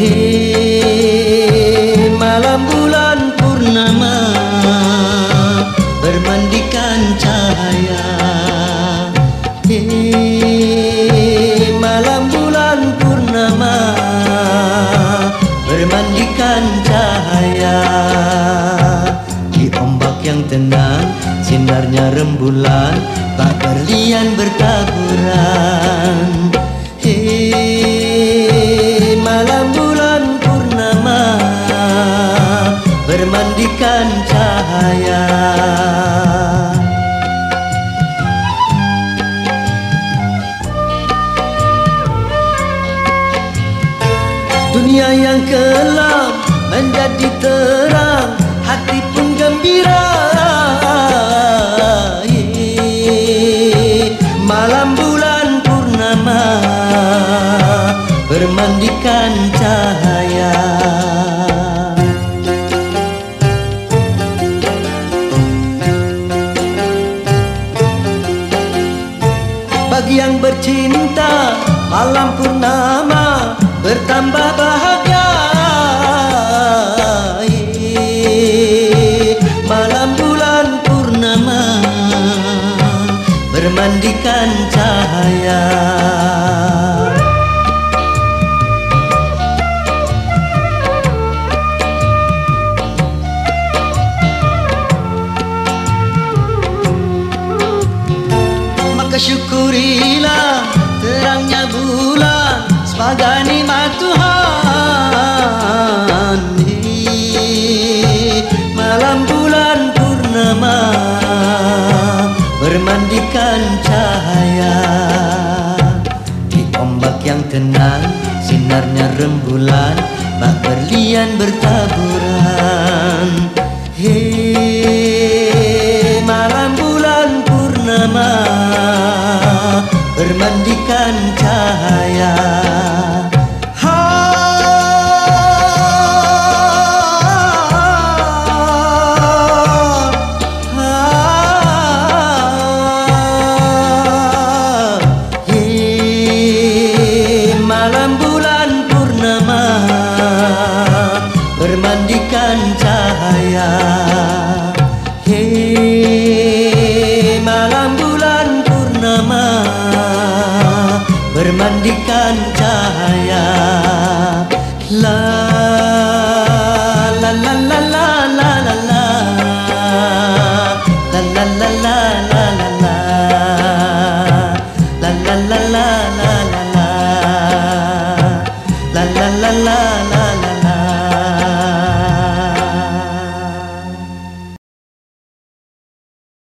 Hei malam bulan purnama Bermandikan cahaya. Hei malam bulan purnama Bermandikan cahaya. Di ombak yang tenang Sinarnya rembulan Tak berlian bertaburan Bermandikan cahaya Dunia yang kelam menjadi terang Hati pun gembira. Malam bulan purnama Bermandikan cahaya Bagi yang bercinta Malam purnama Bertambah bahagia. Malam bulan purnama Bermandikan cahaya syukurilah terangnya bulan sebagai nikmat Tuhan. Hei, Malam bulan purnama bermandikan cahaya. Di ombak yang tenang sinarnya rembulan Bak berlian bertaburan. Hei malam bulan purnama Bermandikan cahaya. Malam bulan purnama bermandikan cahaya la la la.